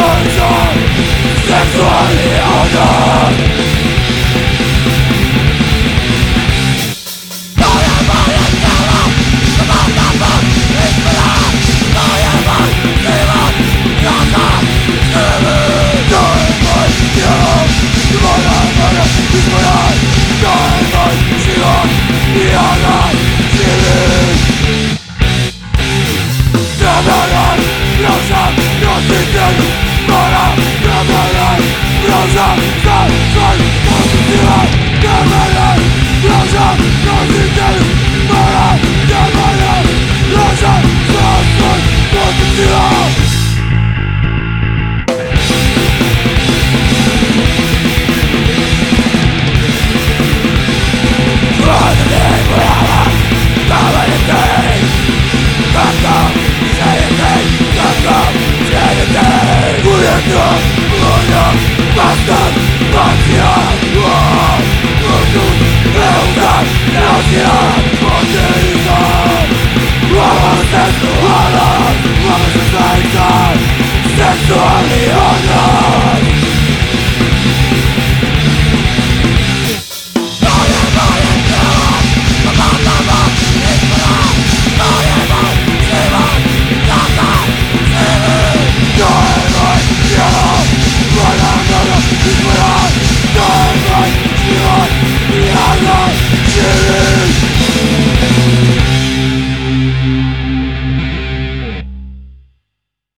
sun, sun,